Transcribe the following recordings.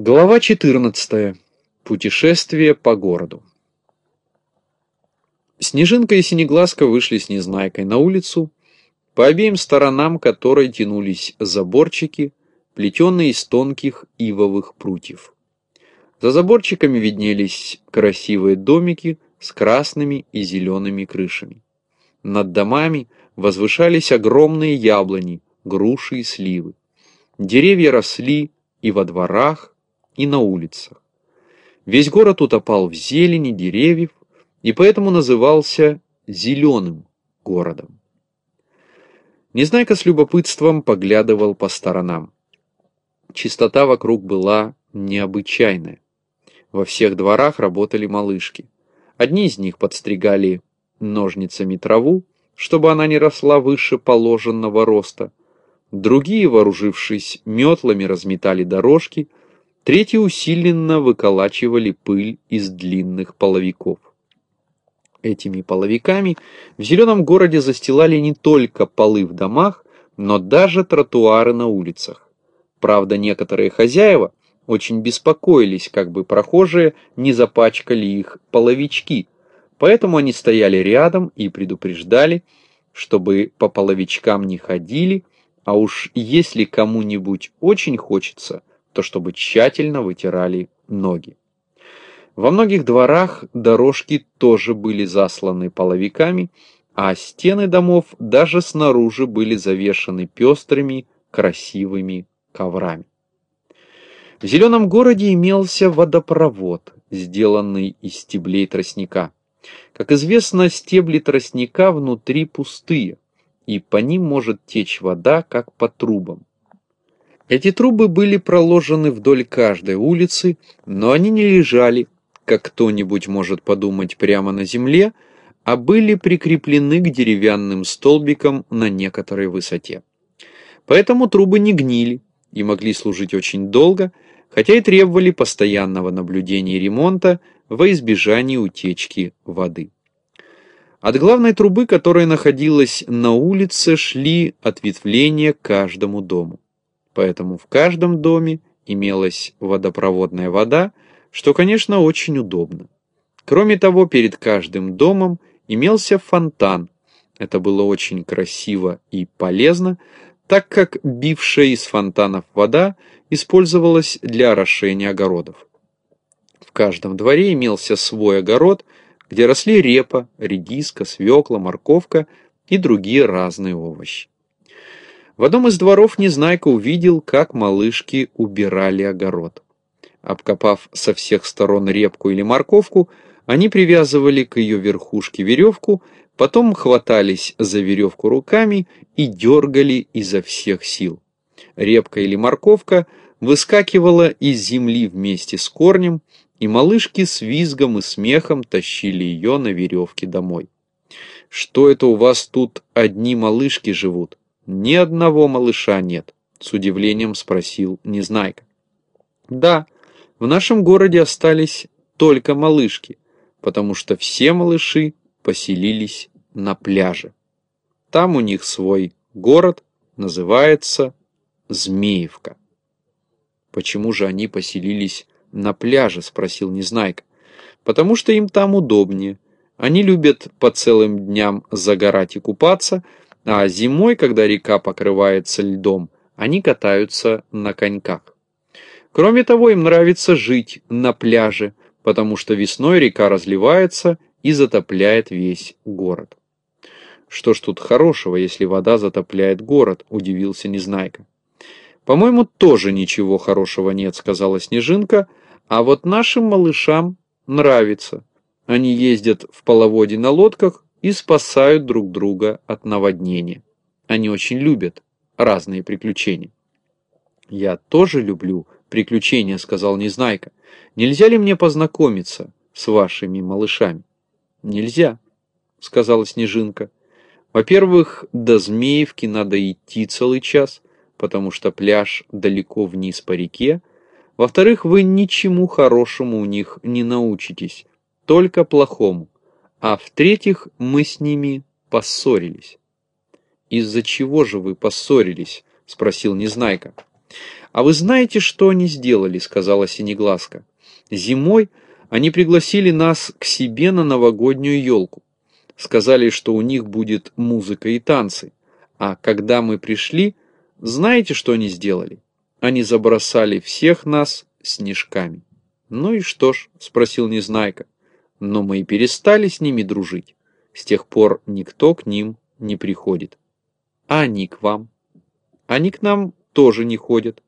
Глава 14. Путешествие по городу. Снежинка и Синеглазка вышли с Незнайкой на улицу, по обеим сторонам которой тянулись заборчики, плетенные из тонких ивовых прутьев. За заборчиками виднелись красивые домики с красными и зелеными крышами. Над домами возвышались огромные яблони, груши и сливы. Деревья росли и во дворах, и на улицах. Весь город утопал в зелени деревьев и поэтому назывался «зеленым городом». Незнайка с любопытством поглядывал по сторонам. Чистота вокруг была необычайная. Во всех дворах работали малышки. Одни из них подстригали ножницами траву, чтобы она не росла выше положенного роста. Другие, вооружившись метлами, разметали дорожки, Третьи усиленно выколачивали пыль из длинных половиков. Этими половиками в зеленом городе застилали не только полы в домах, но даже тротуары на улицах. Правда, некоторые хозяева очень беспокоились, как бы прохожие не запачкали их половички, поэтому они стояли рядом и предупреждали, чтобы по половичкам не ходили, а уж если кому-нибудь очень хочется, то чтобы тщательно вытирали ноги. Во многих дворах дорожки тоже были засланы половиками, а стены домов даже снаружи были завешаны пестрыми, красивыми коврами. В зеленом городе имелся водопровод, сделанный из стеблей тростника. Как известно, стебли тростника внутри пустые, и по ним может течь вода, как по трубам. Эти трубы были проложены вдоль каждой улицы, но они не лежали, как кто-нибудь может подумать, прямо на земле, а были прикреплены к деревянным столбикам на некоторой высоте. Поэтому трубы не гнили и могли служить очень долго, хотя и требовали постоянного наблюдения и ремонта во избежание утечки воды. От главной трубы, которая находилась на улице, шли ответвления к каждому дому поэтому в каждом доме имелась водопроводная вода, что, конечно, очень удобно. Кроме того, перед каждым домом имелся фонтан. Это было очень красиво и полезно, так как бившая из фонтанов вода использовалась для орошения огородов. В каждом дворе имелся свой огород, где росли репа, редиска, свекла, морковка и другие разные овощи. В одном из дворов Незнайка увидел, как малышки убирали огород. Обкопав со всех сторон репку или морковку, они привязывали к ее верхушке веревку, потом хватались за веревку руками и дергали изо всех сил. Репка или морковка выскакивала из земли вместе с корнем, и малышки с визгом и смехом тащили ее на веревке домой. «Что это у вас тут одни малышки живут?» «Ни одного малыша нет», — с удивлением спросил Незнайка. «Да, в нашем городе остались только малышки, потому что все малыши поселились на пляже. Там у них свой город, называется Змеевка». «Почему же они поселились на пляже?» — спросил Незнайка. «Потому что им там удобнее. Они любят по целым дням загорать и купаться, — а зимой, когда река покрывается льдом, они катаются на коньках. Кроме того, им нравится жить на пляже, потому что весной река разливается и затопляет весь город. Что ж тут хорошего, если вода затопляет город, удивился Незнайка. По-моему, тоже ничего хорошего нет, сказала Снежинка, а вот нашим малышам нравится. Они ездят в половоде на лодках, и спасают друг друга от наводнения. Они очень любят разные приключения. «Я тоже люблю приключения», — сказал Незнайка. «Нельзя ли мне познакомиться с вашими малышами?» «Нельзя», — сказала Снежинка. «Во-первых, до Змеевки надо идти целый час, потому что пляж далеко вниз по реке. Во-вторых, вы ничему хорошему у них не научитесь, только плохому а в-третьих, мы с ними поссорились. «Из-за чего же вы поссорились?» — спросил Незнайка. «А вы знаете, что они сделали?» — сказала Синеглазка. «Зимой они пригласили нас к себе на новогоднюю елку. Сказали, что у них будет музыка и танцы. А когда мы пришли, знаете, что они сделали? Они забросали всех нас снежками». «Ну и что ж?» — спросил Незнайка. «Но мы и перестали с ними дружить. С тех пор никто к ним не приходит. А они к вам?» «Они к нам тоже не ходят.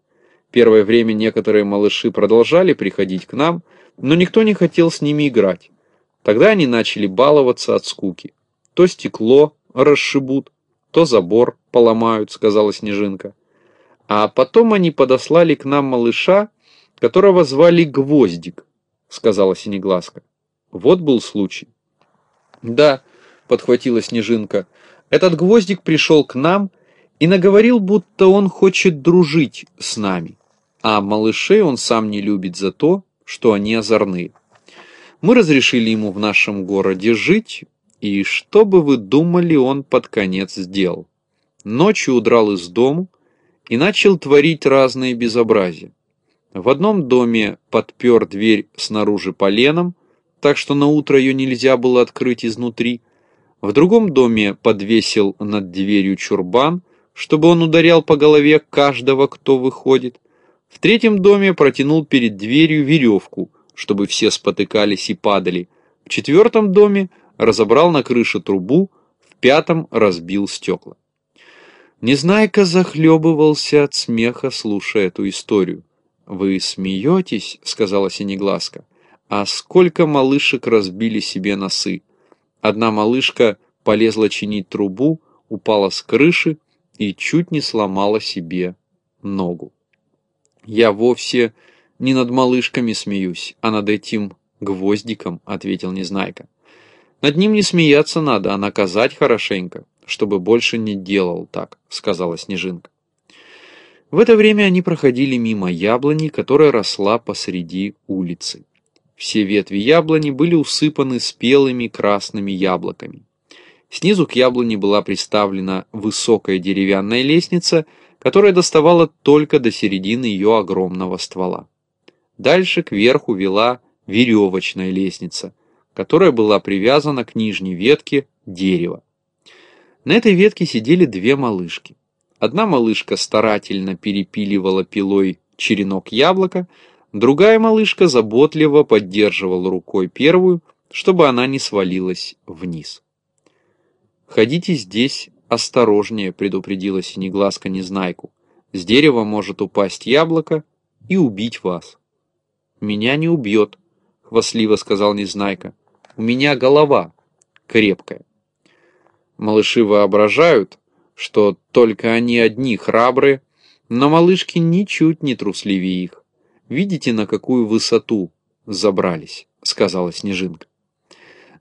Первое время некоторые малыши продолжали приходить к нам, но никто не хотел с ними играть. Тогда они начали баловаться от скуки. То стекло расшибут, то забор поломают, сказала Снежинка. А потом они подослали к нам малыша, которого звали Гвоздик, сказала Синеглазка. Вот был случай. Да, подхватила Снежинка, этот Гвоздик пришел к нам и наговорил, будто он хочет дружить с нами. А малышей он сам не любит за то, что они озорные. Мы разрешили ему в нашем городе жить, и что бы вы думали, он под конец сделал? Ночью удрал из дому и начал творить разные безобразия. В одном доме подпер дверь снаружи поленом, так что на утро ее нельзя было открыть изнутри. В другом доме подвесил над дверью чурбан, чтобы он ударял по голове каждого, кто выходит. В третьем доме протянул перед дверью веревку, чтобы все спотыкались и падали. В четвертом доме разобрал на крыше трубу, в пятом разбил стекла. Незнайка захлебывался от смеха, слушая эту историю. «Вы смеетесь?» — сказала Синеглазка. «А сколько малышек разбили себе носы? Одна малышка полезла чинить трубу, упала с крыши и чуть не сломала себе ногу». «Я вовсе не над малышками смеюсь, а над этим гвоздиком», — ответил Незнайка. «Над ним не смеяться надо, а наказать хорошенько, чтобы больше не делал так», — сказала Снежинка. В это время они проходили мимо яблони, которая росла посреди улицы. Все ветви яблони были усыпаны спелыми красными яблоками. Снизу к яблоне была приставлена высокая деревянная лестница — которая доставала только до середины ее огромного ствола. Дальше кверху вела веревочная лестница, которая была привязана к нижней ветке дерева. На этой ветке сидели две малышки. Одна малышка старательно перепиливала пилой черенок яблока, другая малышка заботливо поддерживала рукой первую, чтобы она не свалилась вниз. «Ходите здесь «Осторожнее», — предупредила Синеглазка Незнайку. «С дерева может упасть яблоко и убить вас». «Меня не убьет», — хвастливо сказал Незнайка. «У меня голова крепкая». Малыши воображают, что только они одни храбрые, но малышки ничуть не трусливее их. Видите, на какую высоту забрались, сказала Снежинка.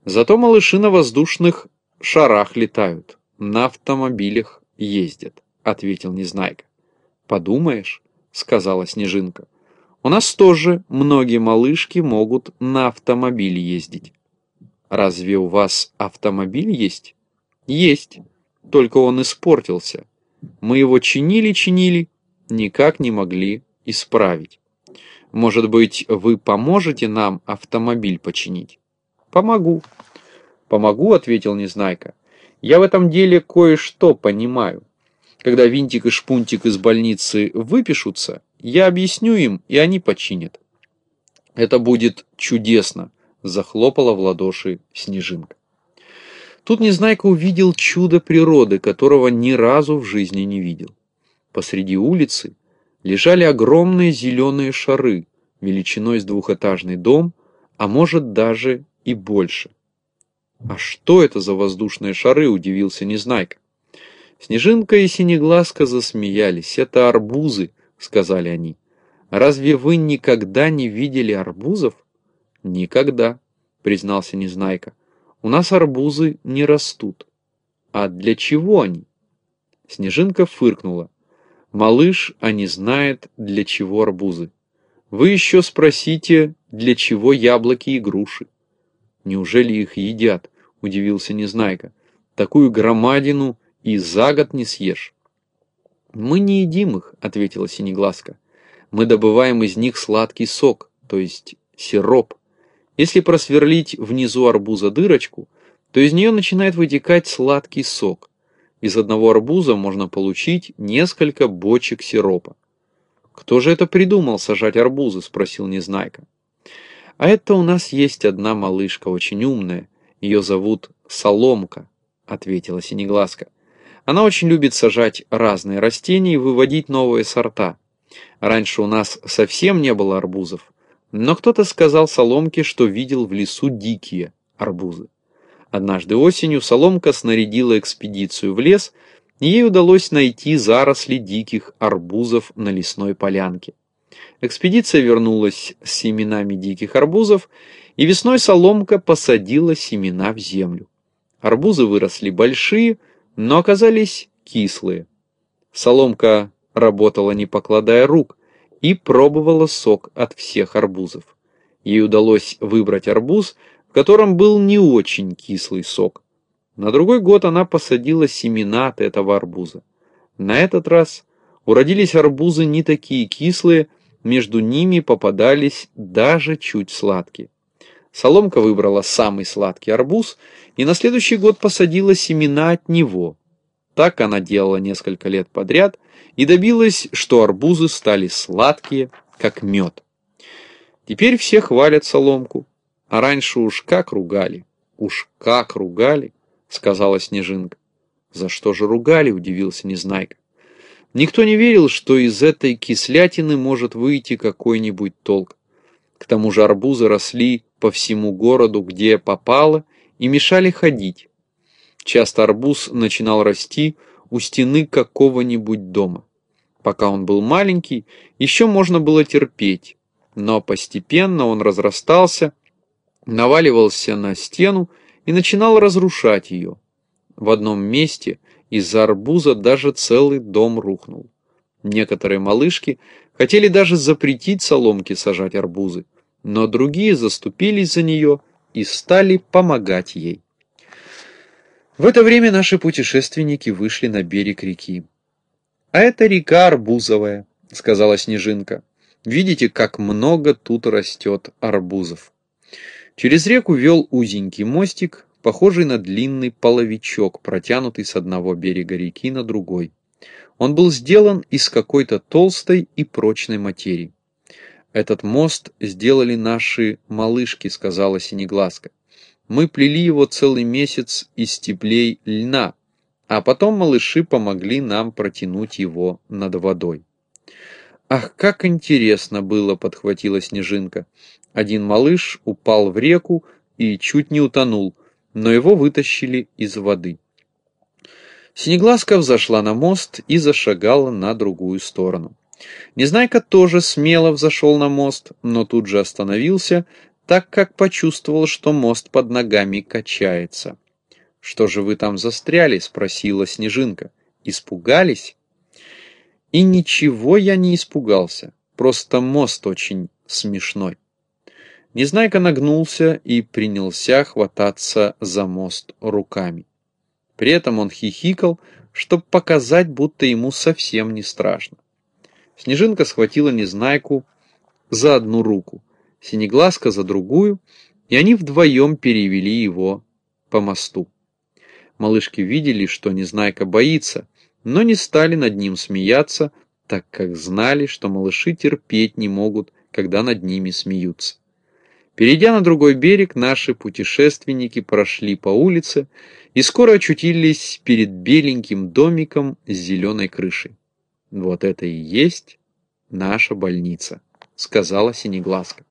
Зато малыши на воздушных шарах летают на автомобилях ездят», — ответил Незнайка. «Подумаешь», — сказала Снежинка, — «у нас тоже многие малышки могут на автомобиле ездить». «Разве у вас автомобиль есть?» «Есть, только он испортился. Мы его чинили-чинили, никак не могли исправить. Может быть, вы поможете нам автомобиль починить?» «Помогу». «Помогу», — ответил Незнайка. Я в этом деле кое-что понимаю. Когда Винтик и Шпунтик из больницы выпишутся, я объясню им, и они починят. Это будет чудесно, захлопала в ладоши Снежинка. Тут Незнайка увидел чудо природы, которого ни разу в жизни не видел. Посреди улицы лежали огромные зеленые шары, величиной с двухэтажный дом, а может даже и больше. «А что это за воздушные шары?» – удивился Незнайка. Снежинка и Синеглазка засмеялись. «Это арбузы», – сказали они. «Разве вы никогда не видели арбузов?» «Никогда», – признался Незнайка. «У нас арбузы не растут». «А для чего они?» Снежинка фыркнула. «Малыш, а не знает, для чего арбузы. Вы еще спросите, для чего яблоки и груши». Неужели их едят? Удивился Незнайка. Такую громадину и за год не съешь. Мы не едим их, ответила Синеглазка. Мы добываем из них сладкий сок, то есть сироп. Если просверлить внизу арбуза дырочку, то из нее начинает вытекать сладкий сок. Из одного арбуза можно получить несколько бочек сиропа. «Кто же это придумал сажать арбузы?» – спросил Незнайка. «А это у нас есть одна малышка, очень умная. Ее зовут Соломка», – ответила Синеглазка. «Она очень любит сажать разные растения и выводить новые сорта. Раньше у нас совсем не было арбузов, но кто-то сказал Соломке, что видел в лесу дикие арбузы. Однажды осенью Соломка снарядила экспедицию в лес, и ей удалось найти заросли диких арбузов на лесной полянке. Экспедиция вернулась с семенами диких арбузов, и весной Соломка посадила семена в землю. Арбузы выросли большие, но оказались кислые. Соломка работала не покладая рук и пробовала сок от всех арбузов. Ей удалось выбрать арбуз, в котором был не очень кислый сок. На другой год она посадила семена от этого арбуза. На этот раз уродились арбузы не такие кислые, между ними попадались даже чуть сладкие. Соломка выбрала самый сладкий арбуз и на следующий год посадила семена от него. Так она делала несколько лет подряд и добилась, что арбузы стали сладкие, как мед. Теперь все хвалят соломку, а раньше уж как ругали, уж как ругали, сказала Снежинка. За что же ругали, удивился Незнайка. Никто не верил, что из этой кислятины может выйти какой-нибудь толк. К тому же арбузы росли по всему городу, где попало, и мешали ходить. Часто арбуз начинал расти у стены какого-нибудь дома. Пока он был маленький, еще можно было терпеть, но постепенно он разрастался, наваливался на стену и начинал разрушать ее. В одном месте из-за арбуза даже целый дом рухнул. Некоторые малышки хотели даже запретить соломке сажать арбузы, но другие заступились за нее и стали помогать ей. В это время наши путешественники вышли на берег реки. «А это река Арбузовая», — сказала Снежинка. «Видите, как много тут растет арбузов». Через реку вел узенький мостик, похожий на длинный половичок, протянутый с одного берега реки на другой. Он был сделан из какой-то толстой и прочной материи. «Этот мост сделали наши малышки», — сказала Синеглазка. Мы плели его целый месяц из стеблей льна, а потом малыши помогли нам протянуть его над водой. «Ах, как интересно было!» — подхватила Снежинка. Один малыш упал в реку и чуть не утонул, но его вытащили из воды. Синеглазка взошла на мост и зашагала на другую сторону. Незнайка тоже смело взошел на мост, но тут же остановился, так как почувствовал, что мост под ногами качается. «Что же вы там застряли?» — спросила Снежинка. «Испугались?» «И ничего я не испугался, просто мост очень смешной». Незнайка нагнулся и принялся хвататься за мост руками. При этом он хихикал, чтобы показать, будто ему совсем не страшно. Снежинка схватила Незнайку за одну руку, Синеглазка за другую, и они вдвоем перевели его по мосту. Малышки видели, что Незнайка боится, но не стали над ним смеяться, так как знали, что малыши терпеть не могут, когда над ними смеются. Перейдя на другой берег, наши путешественники прошли по улице и скоро очутились перед беленьким домиком с зеленой крышей. «Вот это и есть наша больница», — сказала Синеглазка.